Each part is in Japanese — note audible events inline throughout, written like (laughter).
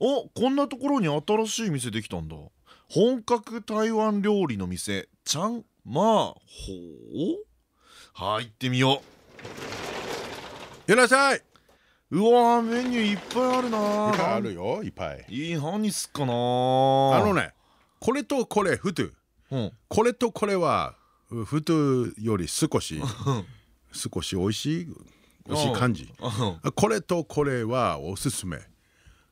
おこんなところに新しい店できたんだ。本格台湾料理の店ちゃんまあほう入ってみよいらっしゃい。ううわーメニューいっぱいあるな。いっぱいあるよいっぱい。いい何すっかな。ああのねこれとこれふと。うん。これとこれはうふとより少し少し美味しい美味しい感じ。うん。これとこれはおすすめ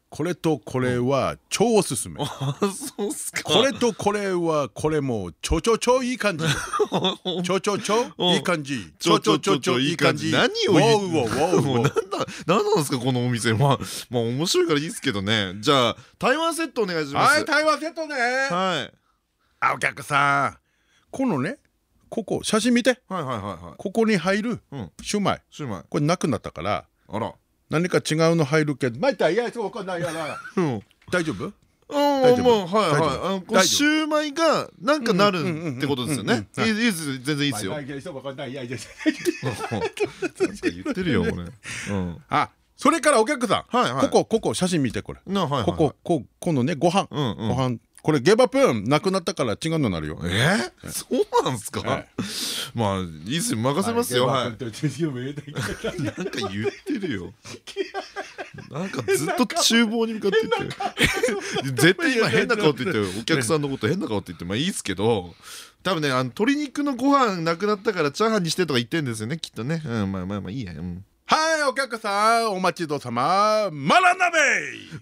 これとこれは超おすすめ。あそうっすか。これとこれはこれもちょちょちょいい感じ。(laughs) ちょちょちょいい感じ。ちょちょちょちょいい感じ。何を言う？ウォウウォウウォウもうなんだ何なんですかこのお店。まあまあ面白いからいいですけどね。じゃあ台湾セットお願いします。はい台湾セットね。はい。あお客さん。このねここ写真見て。はいはいはいはい。ここに入るうん。シューマイシューマイこれなくなったからあら何か違うの入るけど。またいやそうわかんないやなうん。大丈夫？あ大丈夫？もうはい大丈夫？はいあのこの大丈夫？シューマイがなんかなるうんうんうんうんってことですよね。うんいいいいです全然いいですよ言ってるよ俺うんあそれからお客さんここここ写真見てこれここここのねご飯うんうんご飯これゲバプーンなくなったから違うのなるよ。えそうなんですか？はいまあいいっすよ。任せますよ。はいいなんか言ってるよ。なんかずっと厨房に向かって言って絶対今変な顔って言ってる。お客さんのこと変な顔って言ってまあいいですけど。多分ねあの鶏肉のご飯なくなったからチャーハンにしてとか言ってんですよねきっとね。うんまあまあまあいいや。うん。はいお客さんお待ちどさま。マラ鍋。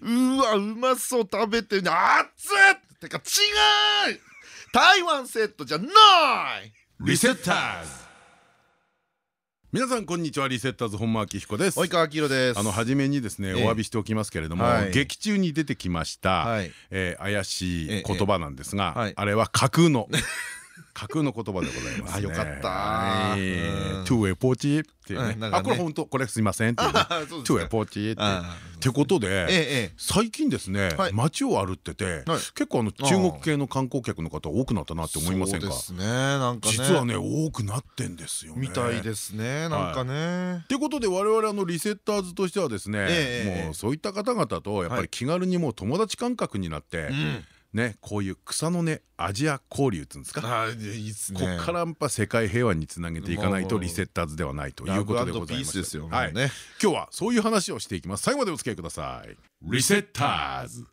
うわうまそう。食べてね熱ってか違う！台湾セットじゃない！リセッターズ。皆さんこんにちはリセッターズ本間明彦です。及川明宏です。あの初めにですねおえ。え詫びしておきますけれどもはい。劇中に出てきました怪しいええ言葉なんですがはい。あれは架空の (laughs) 架空の言葉でございますね。あよかった。トゥエポチっていうね。あこれ本当これすいませんっていうトゥエポチってあってことええでええ。最近ですねはい。街を歩っててはい。結構あの中国系の観光客の方多くなったなって思いませんか？そうですねなんかね。実はね多くなってんですよね。みたいですねなんかね。ってことで我々あのリセッターズとしてはですね、ええもうそういった方々とやっぱり気軽にもう友達感覚になって、ねこういう草の根アジア交流っていうんですか、あいいっすね。ここからやっぱ世界平和につなげていかないとリセッターズではないということでございますよ。はい、ね今日はそういう話をしていきます。最後までお付き合いください。リセッターズ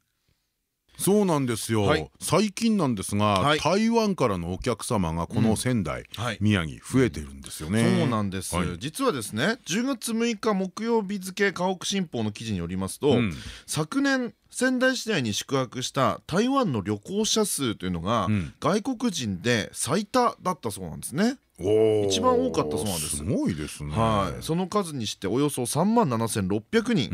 そうなんですよ、はい。最近なんですが、はい。台湾からのお客様がこの仙台、はい。宮城増えてるんですよね。そうなんです、はい。実はですね10月6日木曜日付河北新報の記事によりますと、うん。昨年仙台市内に宿泊した台湾の旅行者数というのが、うん。外国人で最多だったそうなんですね。一番多かったそうなんです。すごいですね。はい、その数にしておよそ3万7600人、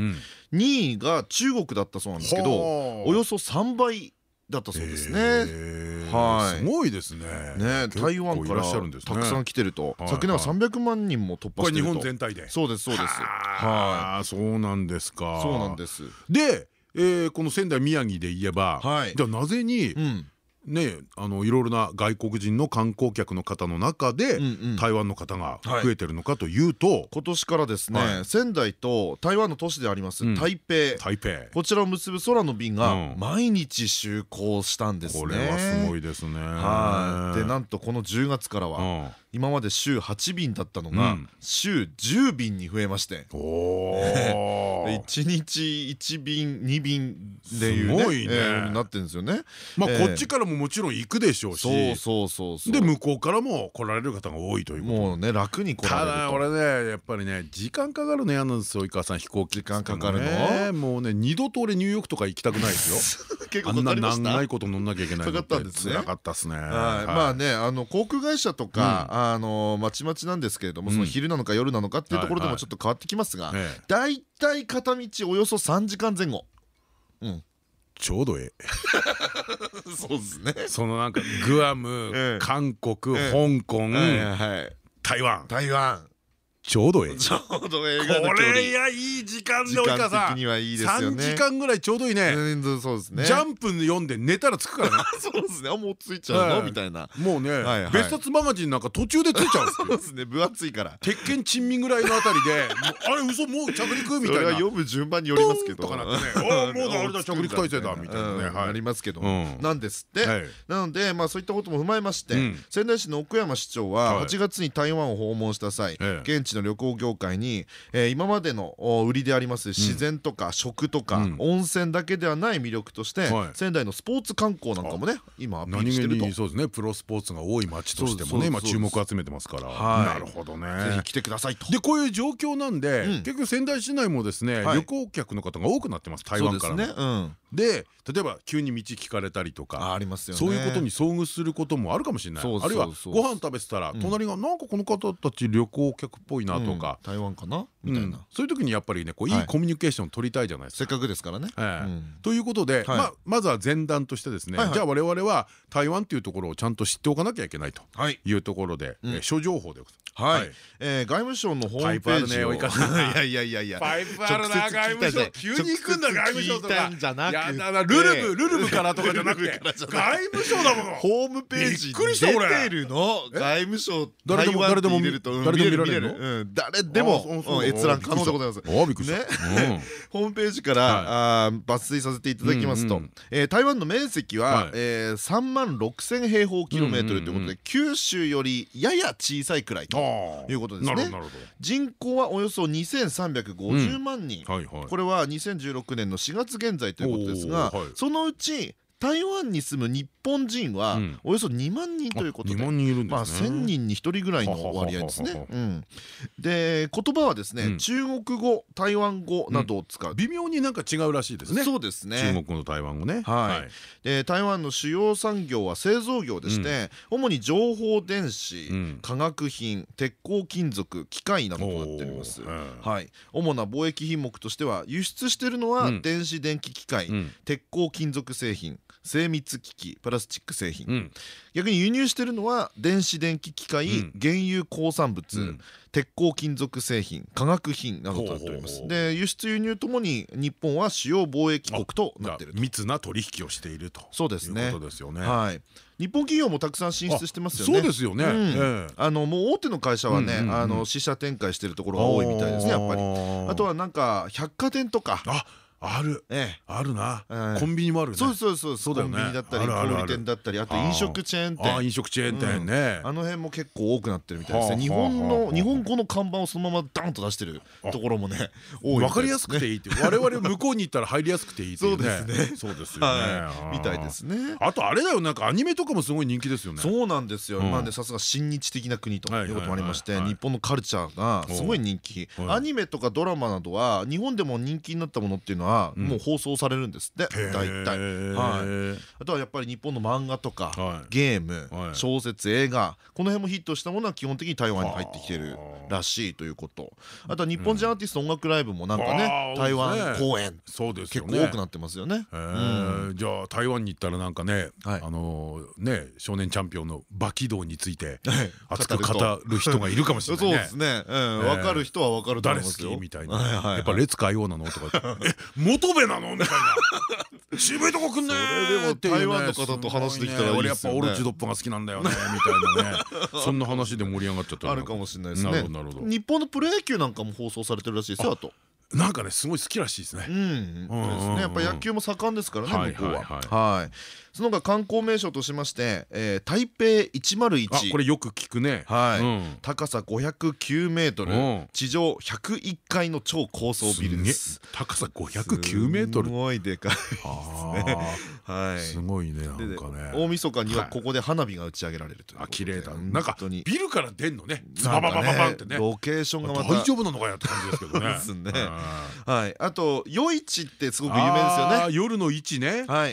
うん。2位が中国だったそうなんですけどはあ。およそ3倍だったそうですね。はい。すごいですね。ね、台湾かいららっしゃるんですね。たくさん来てると、はい昨年は300万人も突破してると。本全体で。そうですそうです。はあ。そうなんですか。そうなんです。でえーこの仙台宮城で言えばはい。じゃあなぜにうんねあのいろいろな外国人の観光客の方の中で台湾の方がはい。増えてるのかというと今年からですね、はい。仙台と台湾の都市でありますうん。台北、台北こちらを結ぶ空の便がうん。毎日就航したんですね。これはすごいですね。はい。でなんとこの10月からはうん今まで週8便だったのがうん。週10便に増えまして。おー。(laughs) 1日1便2便でいうねすごいね。えーなってるんですよね。まあええこっちからももちろん行くでしょうそうしそうそうそう。で向こうからも来られる方が多いということ。もうね楽に来らたれると。だ俺ねやっぱりね時間かかるの嫌なんですよ井川さん飛行機時間かかるの。ねもうね二度と俺ニューヨークとか行きたくないですよ (laughs) 結あんな長いこと乗んなきゃいけないのかかったんですね。辛かったっすね。はい。まあねあの航空会社とか、あのまちまちなんですけれども、その昼なのか夜なのかっていうところでもちょっと変わってきますが、ええ。だいたい片道およそ3時間前後。うん。ちょうどええ。(laughs) そうですね。そのなんかグアムええ。韓国え香港台湾。台湾ちょうどええちょうど映画のこ距離れいやいい時間で時及川さん。間的にはいいですよね。3時間ぐらいちょうどいいね。うんそうですね。ジャンプ読んで寝たら着くからね。(laughs) そうですね。あもうついちゃうの？はい。みたいな。もうね別冊マガジンなんか途中で着いちゃうんですよ。そうですね。分厚いから。鉄拳珍味ぐらいのあたりでもうあれ嘘もう着陸みたいな。読む順番によりますけど。とかなってね。(laughs) おーもうあれだ着陸体制だみたいなね。うんはい。なりますけど。うん。なんですって。はい。なのでまあそういったことも踏まえましてうん。仙台市の奥山市長ははい。8月に台湾を訪問した際ええ。現地の旅行業界にえー今までのお売りであります自然とか食とかうん。温泉だけではない魅力としてはい。仙台のスポーツ観光なんかもね今アピールしてると。にそうですね。プロスポーツが多い街としてもね今注目を集めてますから。はい。なるほどぜねひ来てくださいと。でこういう状況なんで、うん。結局仙台市内もですね、はい。旅行客の方が多くなってます台湾からねうん。で例えば急に道聞かれたりとかあありますよね。そういうことに遭遇することもあるかもしれない。あるいはご飯食べてたら隣がなんかこの方たち旅行客っぽいなとか、うん。台湾かな？うん。みたいな。そういう時にやっぱりねこういはい。いコミュニケーションを取りたいじゃないですか。せっかくですからね。ということで、はい。まあ、まずは前段としてですね、じゃあ我々は台湾っていうところをちゃんと知っておかなきゃいけないとはい。いうところで、諸情報でございます。はい、えー外務省のホームページをいやいやいやいや。パイプあるな外務省急に行くんだ外務省とか。やだなルルブルルブからとかじゃなくて。外務省だもの。ホームページに出てるの？外務省誰でも誰でも入れるとうん誰でも見られるの？うん誰でも閲覧可能でございます。ね。うん。(laughs) ホームページから抜粋させていただきますと。台湾の面積ははい。えー3万6,000平方キロメートルということで九州よりやや小さいくらいということですね。人口はおよそ2350万人。これは2016年の4月現在ということですがそのうち台湾に住む日本人はうん。およそ2万人ということ2で。万人いるんまあですね。1,000人に1人ぐらいの割合ですね。うん。で言葉はですね、うん。中国語台湾語などを使う、微妙になんか違うらしいですね。そうですね。中国語の台湾語ね。はい。で台湾の主要産業は製造業でして、主に情報電子、うん。化学品鉄鋼金属機械などとなっております。はいはい。主な貿易品目としては輸出しているのはうん。電子電気機械、うん。鉄鋼金属製品精密機器プラスチック製品、うん。逆に輸入しているのは電子電気機械、うん。原油鉱産物、うん。鉄鋼金属製品化学品などとなっております。で輸出輸入ともに日本は主要貿易国となっていると。密な取引をしているとそうですね。いうことですよね。はい。日本企業もたくさん進出してますよね。そうですよね。あのもう大手の会社はねあの支社展開してるところが多いみたいですねやっぱり。あとはなんか百貨店とか。あある。ええ。あるな。はいコンビニもあるね。そうそうそうそう。だよね。コンビニだったり小売店だったりあと飲食チェーン店。飲食チェーン店ね。あの辺も結構多くなってるみたいですね。日本の日本語の看板をそのままダンと出してるところもね多いわかりやすくていいって我々向こうに行ったら入りやすくていいそうですね。そうですよね。はい。みたいですね。あとあれだよ。なんかアニメとかもすごい人気ですよね。そうなんですよ、うん。まあねさすが親日的な国とはいいうこともありまして日本のカルチャーがすごい人気。はい。アニメとかドラマなどは日本でも人気になったものっていうのはうん。もう放送されるんですって。へ大ー体。はい。あとはやっぱり日本の漫画とかはい。ゲームはい。小説映画この辺もヒットしたものは基本的に台湾に入ってきてるらしいということ。あとは日本人アーティスト音楽ライブもなんかあねー台湾公演そうですよ結ね構多くなってますよね。じゃあ台湾に行ったらなんかねはい。あのね少年チャンピオンの馬起動についてはい。熱く語る人がいるかもしれないね。(laughs) そうですね。うん。分かる人は分かると思いますよ。きみたいな。やっぱ列海王なの？とか。え (laughs) 元部なの？みたいな。(laughs) 渋いとこ来んねそれでも台湾の方と話できたらいい俺やっぱオルチドッポが好きなんだよね。みたいなね。(laughs) そんな話で盛り上がっちゃったあるかもしれないですなるねほどなるほど。日本のプロ野球なんかも放送されてるらしいですよあと。なんかねすごい好きらしいですね。うん。そうですね。やっぱ野球も盛んですからねはい向こうは。はい。はいその他観光名所としましてえー台北あ101これよく聞くね。はい。うん。高さ509メートル。うん。地上101階の超高層ビルです。高さ509メートル。すごいでかいあはい。ーすごいねなんかでね。大晦日にはここで花火が打ち上げられるというあ綺麗だ。本なんかビルから出んのね。ズバババババンってね。ロケーションがまた大丈夫なのかよって感じですけどね。ですね。うん。はい。あと夜市ってすごく有名ですよね。夜の位置ね。はい。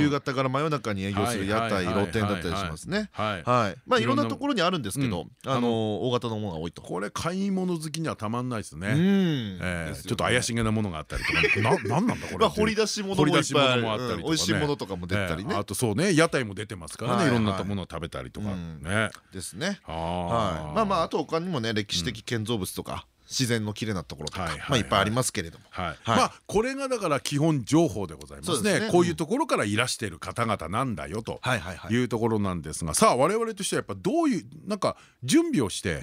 夕方方から真夜中に営業する屋台露店だったりしますね。はい。はい。まあいろんなところにあるんですけどうん。あの大型のものが多いと。これ買い物好きにはたまんないですね。ちょっと怪しげなものがあったりとか。な (laughs) なんなんだこれまあ掘り出し物もいっぱいあったり美味しいものとかも出たりね。えーあとそうね。屋台も出てますからはいねい。ろんなものを食べたりとかうん。ねですね。ははい。まあまああと他にもね歴史的建造物とか自然の綺麗なところとかはいはいまあいっぱいありますけれども。まあこれがだから基本情報でございますね。ね。こういうところからいらしている方々なんだよとはいうところなんですがさあ我々としてはやっぱどういうなんか準備をして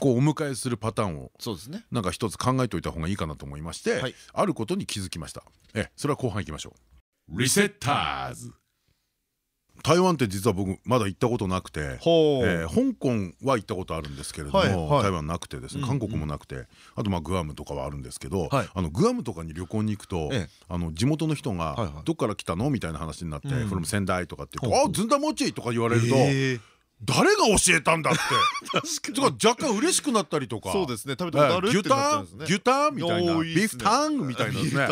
こうお迎えするパターンをそうですね。なんか一つ考えておいた方がいいかなと思いまして、はい。あることに気づきました。えそれは後半いきましょう。リセッターズ台湾って実は僕まだ行ったことなくてほえー香港は行ったことあるんですけれども、はいはい。台湾なくてですね韓国もなくて、あとまあグアムとかはあるんですけど、はい。あのグアムとかに旅行に行くと、ええ。あの地元の人がはいはい「どっから来たの?」みたいな話になって「うん from 仙台」とかって言うと「ほうほうあずんだ餅!」とか言われるとへー誰が教えたんだって。(laughs) 確とか若干嬉しくなったりとか。そうですね。食べたことあるってなっちゃうんですね。牛タン？みたいな。ビーフタン？みたいなね。え。ええ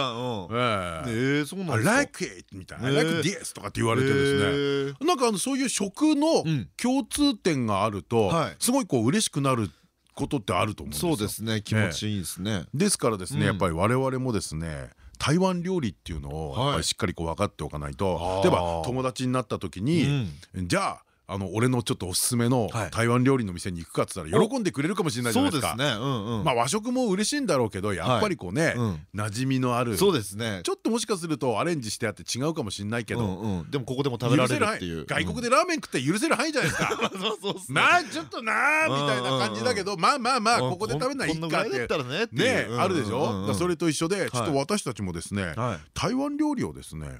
ーそうなんですか。Like it みたいな。Like this とかって言われてですね。なんかあのそういう食のうん。共通点があるとはい。すごいこう嬉しくなることってあると思うんですよ。そうですね。気持ちいいですね。ですからですねやっぱり我々もですね台湾料理っていうのをしっかりこう分かっておかないと。例えば友達になった時にじゃああの俺のちょっとおすすめのはい。台湾料理の店に行くかっつったら喜んでくれるかもしれないじゃないですか。そうですね。うんうん。まあ和食も嬉しいんだろうけどやっぱりこうねうん。馴染みのあるそうですね。ちょっともしかするとアレンジしてあって違うかもしれないけどうんうん。でもここでも食べられるっていう。外国でラーメン食って許せる範囲じゃないですか。(laughs) まあちょっとなーみたいな感じだけどまあまあまあここで食べるのはいいかっこんなぐらいだてってねあるでしょ？それと一緒でちょっと私たちもですねはい。台湾料理をですね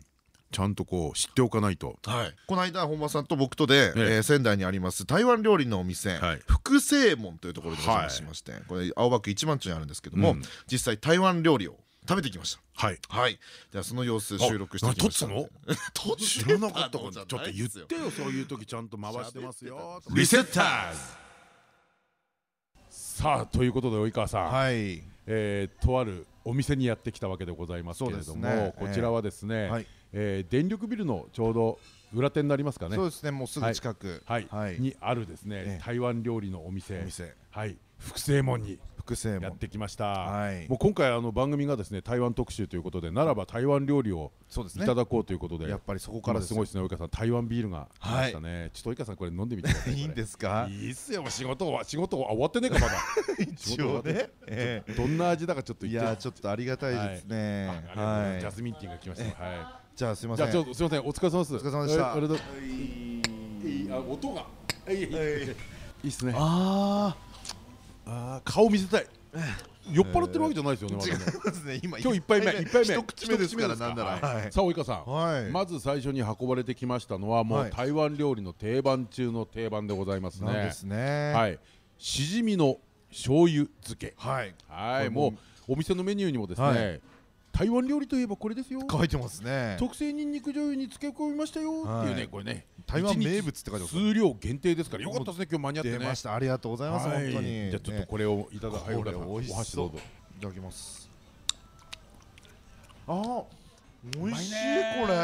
ちゃんとこう知っておかないと。はい、この間本間さんと僕とで、ええ。えー仙台にあります台湾料理のお店、はい。福正門というところにお邪魔しまして、これ青葉区一番町にあるんですけども、うん。実際台湾料理を食べてきました。はい。はい。ではその様子収録してきました。あ何撮って知らなかったことちょっと言ってよそういう時ちゃんと回してますよ。(laughs) リセッターズ。さあということで及川さん、はい。えーとあるお店にやってきたわけでございますけれども、こちらはですね、はいえー電力ビルのちょうど裏手になりますかね。そうですねもうすぐ近く。はい、はい。にあるですね、ええ。台湾料理のお店。お店。はい。福正門に福正やっ門てきました、はい。もう今回あの番組がですね台湾特集ということでならば台湾料理をそうですね。いただこうということでやっぱりそこかからすごいですね及川さん台湾ビールが来ましたね、ちょっと及川さんこれ飲んでみてくださいいいんですか？いいっすよ仕事は仕事は終わってねえかまだ。(laughs) 一応ね。ええどんな味だかちょっといやーちょっとありがたいですね。はい。ジャスミンティーが来ました。はじゃあすいまいじゃせんあちょっとすいませんお疲れ様です。お疲れ様でした。あれだい。い。あ音が。いい。いい。いいっすね。ああー顔見せたい。酔っ払ってるわけじゃないですよねあ違いますね。今今日一杯目一杯目。一口目ですからなんなら。さあ及川さん。はい。まず最初に運ばれてきましたのはもはい。う台湾料理の定番中の定番でございますね。ですね。はい。しじみの醤油漬け。はい。ももうお店のメニューにもですはね台湾料理といえばこれですよ。書いてますね。特製にんにく醤油に漬け込みましたよ。っていうはいねこれね台湾名物って書いてます。数量限定ですからよかったですね今日間に合ってね。出ました。ありがとうございますはい。本当に。じゃあちょっとねこれをいただこれ美味しそうどうぞいただきます。あー美味しいこれ。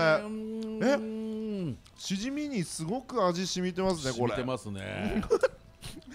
え？しじみにすごく味染みてますねこれ。染みてますね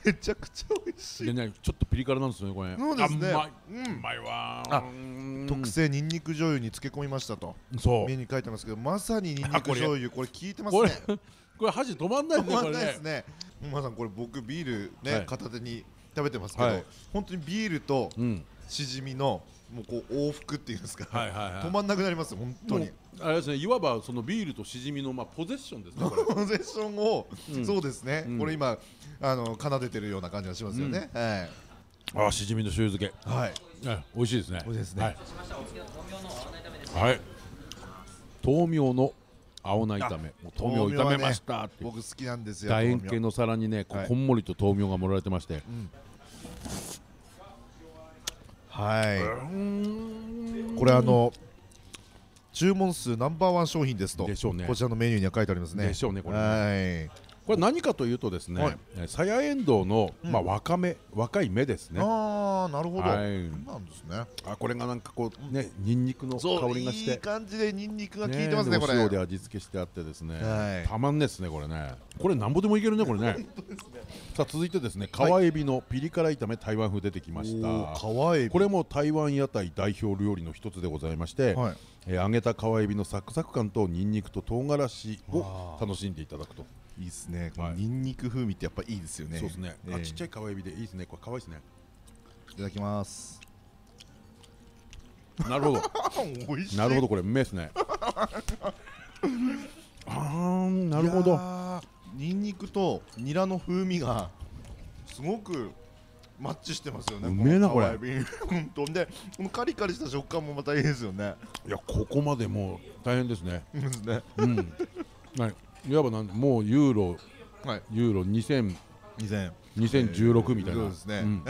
めちゃくちゃ美味しい。でねちょっとピリ辛なんですよねこれ。そうですね。あうまい。うん。うまいわあうん。特製にんにく醤油に漬け込みましたと。そう。メニューに書いてますけどまさににんにく醤油これ効いてますこれね (laughs) これ箸止まんないね止まんないですね。馬さんこれ僕ビールはい。ね片手に食べてますけどはい。本当にビールとうん。しじみのもうこう往復っていうんですか。はいはいはい。止まんなくなります本当に。あれですねいわばそのビールとしじみのまあポゼッションですね (laughs) ポゼッションをうん。そうですね。うん。これ今あの奏でてるような感じがしますよね。はい。あしじみの醤油漬け。はい。え美味しいですね。美味しいですね。はい。はい。豆苗の青菜炒め。豆苗を炒めましたっていう。僕好きなんですよ楕円形の皿にねこんもりと豆苗が盛られてましてはい。これあの注文数ナンバーワン商品ですとでしょうね。こちらのメニューには書いてありますね。でしょうねこれね。はいこれ何かというとですねさやえんどうのまあ若め若い芽ですね。ああなるほど。はい。なんですね。あこれがなんかこうねニンニクの香りがして。いい感じでニンニクが効いてますねこれ。お塩で味付けしてあってですね。はい。たまんねですねこれね。これなんぼでもいけるねこれね。さあ続いてですね川エビのピリ辛炒め台湾風出てきました。これも台湾屋台代表料理の一つでございまして、はい。えー揚げた川エビのサクサク感とニンニクと唐辛子を楽しんでいただくと、いいですね。こはい。のニンニク風味ってやっぱいいですよね。そうですね、ええ。あちっちゃい川エビでいいですね。これ可愛いですね。いただきます。なるほど。(laughs) なるほど。これうめえですね。(laughs) あーなるほど。ニンニクとニラの風味がすごくマッチしてますよね。うめえなこの川エビ。(laughs) 本当でこのカリカリした食感もまたいいですよね。いやここまでもう大変ですね。ですね。うん。はいいわばなんもうユーロはい。ユーロ2000 2000 2016みたいな、そうですね。ん。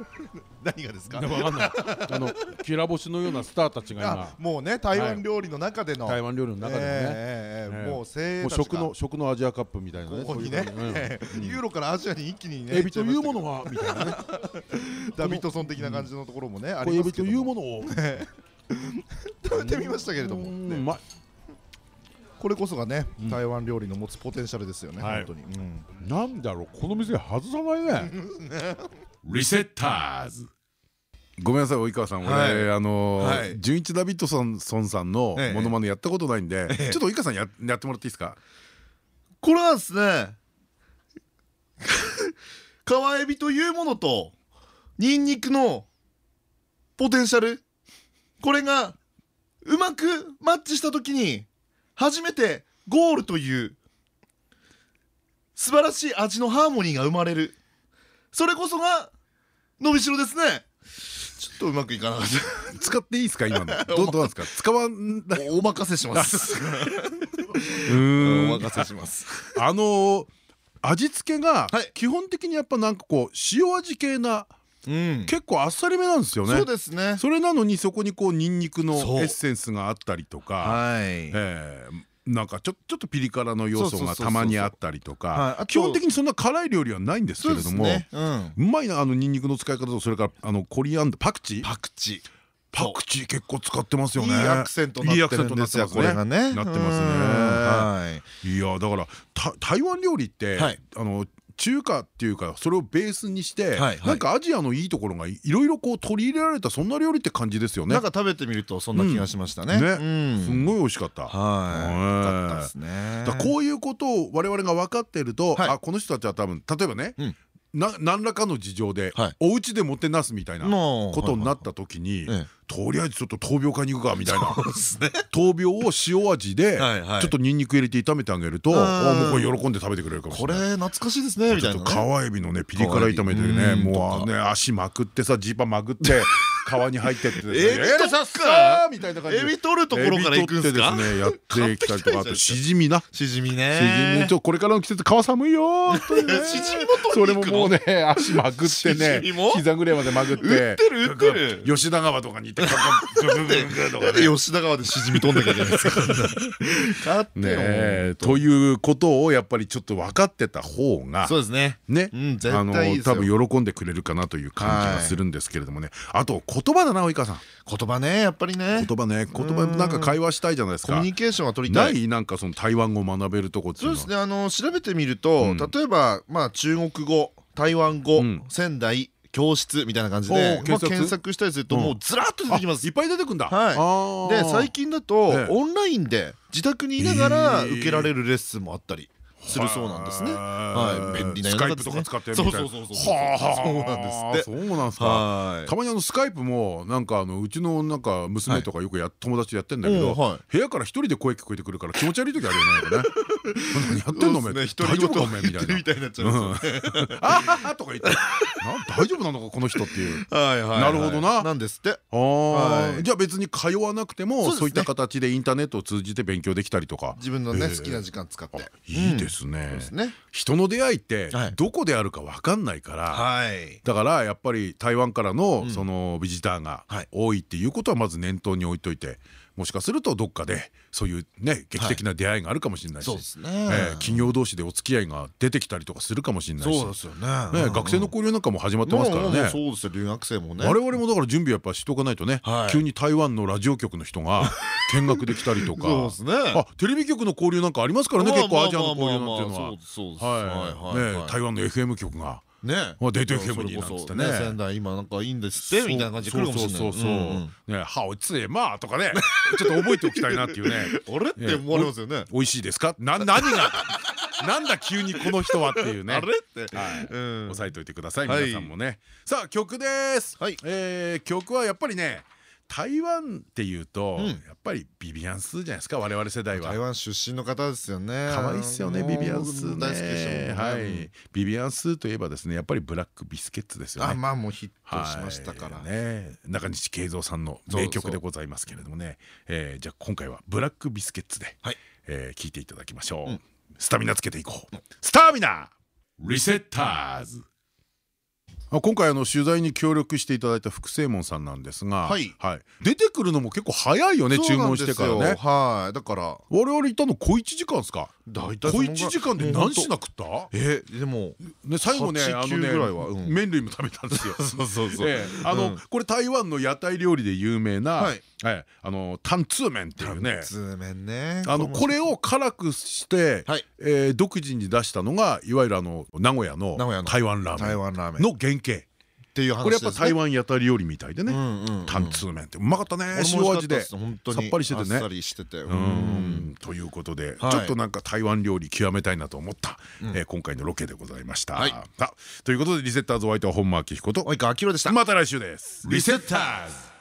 (laughs) 何がですか？いやわかんない。あのきら星のようなスターたちがあもうね台湾料理の中での。今台湾料理の中でもね、ええええええもう精鋭食の食のアジアカップみたいなね。ここにね。ユーロからアジアに一気にねエビというもののは？みたいなね。(laughs) ダビッドソン的な感じのところもねありますけどいうものを食べてみましたけれども。うん。うまいこれこそがねうん。台湾料理の持つポテンシャルですよねはい。本当に。うん。なんだろうこの店外さないね。リセッターズごめんなさい及川さん、はい。俺あのはい。純一ダビッドソンソンさんのええ。モノマネやったことないんで、ええ。ちょっと及川さんややってもらっていいですか？これはですね川エビというものとニンニクのポテンシャル。これがうまくマッチした時に初めてゴールという素晴らしい味のハーモニーが生まれる。それこそが伸びしろですね。ちょっとうまくいかなかっ使っていいですか今の？(laughs) どどうなんですか？使わんない。たお任せします。(laughs) うん。任せします。あのー味付けがはい。基本的にやっぱなんかこう塩味系なうん結構あっさりめなんですよね。そうですね。それなのにそこにこうニンニクのエッセンスがあったりとか。はい。えーなんかちょちょっとピリ辛の要素がたまにあったりとはい。か基本的にそんな辛い料理はないんですけれども。うまいなあのニンニクの使い方とそれからあのコリアンダーパクチー？パクチー。パクチー結構使ってますよいいねアクセントになってるんですよいいアクセントになってますね。これがね。なってますね。はい。いやだからた台湾料理って、はい。あの中華っていうかそれをベースにして、はいはい。なんかアジアのいいところがいいろいろこう取り入れられたそんな料理って感じですよね。なんか食べてみるとそんな気がしましたね。うん。ねうん。すんごい美味しかった。はい。ですね。こういうことを我々が分かっていると、はい。あこの人たちは多分例えばね、うん。な何らかの事情で、はい。お家でもてなすみたいなことになった時に、とりあえずちょっと闘病買いに行くかみたいな。闘病を塩味でちょっとニンニク入れて炒めてあげるともうこれ喜んで食べてくれるかもしこれれない。懐かしいですねみたいなね。皮エビのねピリ辛炒めてねうん。もうとね足まくってさジーパンまくって (laughs) 川に入ってってエビとかえーさっさーみたいな感じで。エビ取るところから行くんですねやってきたりとかあとしじみな。しじみしじねみちょこれからの季節皮寒いよしじみもそれももうね足まくってね膝ぐらいまでまくって。売ってる売ってる。吉田川とかに行ってガンガングググググとかね吉田川でしじみ取んなきゃいけないですから買ってねということをやっぱりちょっと分かってた方がそうですねねうんあの多分喜んでくれるかなという感じがするんですけれどもねあと言葉だな及川さん言葉ねやっぱりね言葉ね言葉なんか会話したいじゃないですかコミュニケーションは取りたないなんかその台湾語を学べるとこっていそうのはですねあの調べてみると、うん例えばまあ中国語台湾語、うん仙台教室みたいな感じおでまあう検索したりするとうん。もうずらっと出てきます。あいっぱい出てくんだ。はい。で最近だとええ。オンラインで自宅にいながら受けられるレッスンもあったりするそうなんですね。はい。便利な世の中ですね。か使ってみたいな。そうそうそうそうはあそうなんですって。そうなんですか。はい。たまにあのスカイプもなんかあのうちのなんか娘とかよくや友達とやってんだけど部屋から一人で声聞こえてくるから気持ち悪い時あるよねやってんのお前大丈夫かお前みたいな。みたいになっちゃいますよね。あははとか言って。(laughs) な大丈夫なのかこの人っていう。はいはいはいなるほどな。なんですって。あはい。ーじゃあ別に通わなくてもそういった形でインターネットを通じて勉強できたりとか。自分のね好きな時間使って。いいですですね。人の出会いってはい。どこであるか分かんないからはい。だからやっぱり台湾からのうん。そのビジターがはい。多いっていうことはまず念頭に置いといてもしかするとどっかでそういうね劇的な出会いがあるかもしれないし、そうですね。えー企業同士でお付き合いが出てきたりとかするかもしれないし学生の交流なんかも始まってますからね。そうですよ留学生もね。我々もだから準備やっぱしとかないとね、はい。急に台湾のラジオ局の人が見学できたりとか。(laughs) テレビ局の交流なんかありますからね結構アジアの交流いうのは。そうですは台湾の FM 局が。ねまあデート FM になんつってね。仙台今なんかいいんですってみたいな感じで来るかもしれない。そうそうねハオツエマーとかね。ちょっと覚えておきたいなっていうね。(laughs) あれって思われますよね。美味しいですか？な何が？(laughs) なんだ急にこの人はっていうね。あれって。はい。うん。押さえておいてくださいはい皆さんもね。さあ曲です。はい。えー曲はやっぱりね台湾っていうとうん。やっぱりビビアンスーじゃないですか我々世代は。台湾出身の方ですよね。可愛いっすよねビビアンスー大好きでしたもんね。はい。ビビアンスーといえばですねやっぱりブラックビスケッツですよね。あまあもうヒットしましたから。はい。ね中西慶三さんの名曲でございますけれどもね。えーじゃあ今回はブラックビスケッツではい。えー聞いていただきましょう。スタミナつけていこう。スタミナリセッターズ。あ今回あの取材に協力していただいた福正門さんなんですが、はい。出てくるのも結構早いよね注文してからね。よはい。だから。我々いたの小1時間ですか？大体小1時間で何品食った？えでもね最後ね8あの9ぐらいはうん。ね麺類も食べたんですよ。(laughs) そうそうそう。ええ。あのうん。これ台湾の屋台料理で有名なはい。はいあのタンツー麺っていうね。あのこれを辛くして独自に出したのがいわゆるあの名古屋の名古屋の台湾ラーメン。台湾ラーメン。っの原型ていう話これやっぱ台湾湾屋台料理みたいでね。タンツー麺って。うまかったね塩味で。さっぱりしててね。あっさりしてて。ということで、はい。ちょっとなんか台湾料理極めたいなと思った、えー今回のロケでございました。ということでリセッターズお相手は本間明彦と及川明宏でした。また来週です。リセッターズ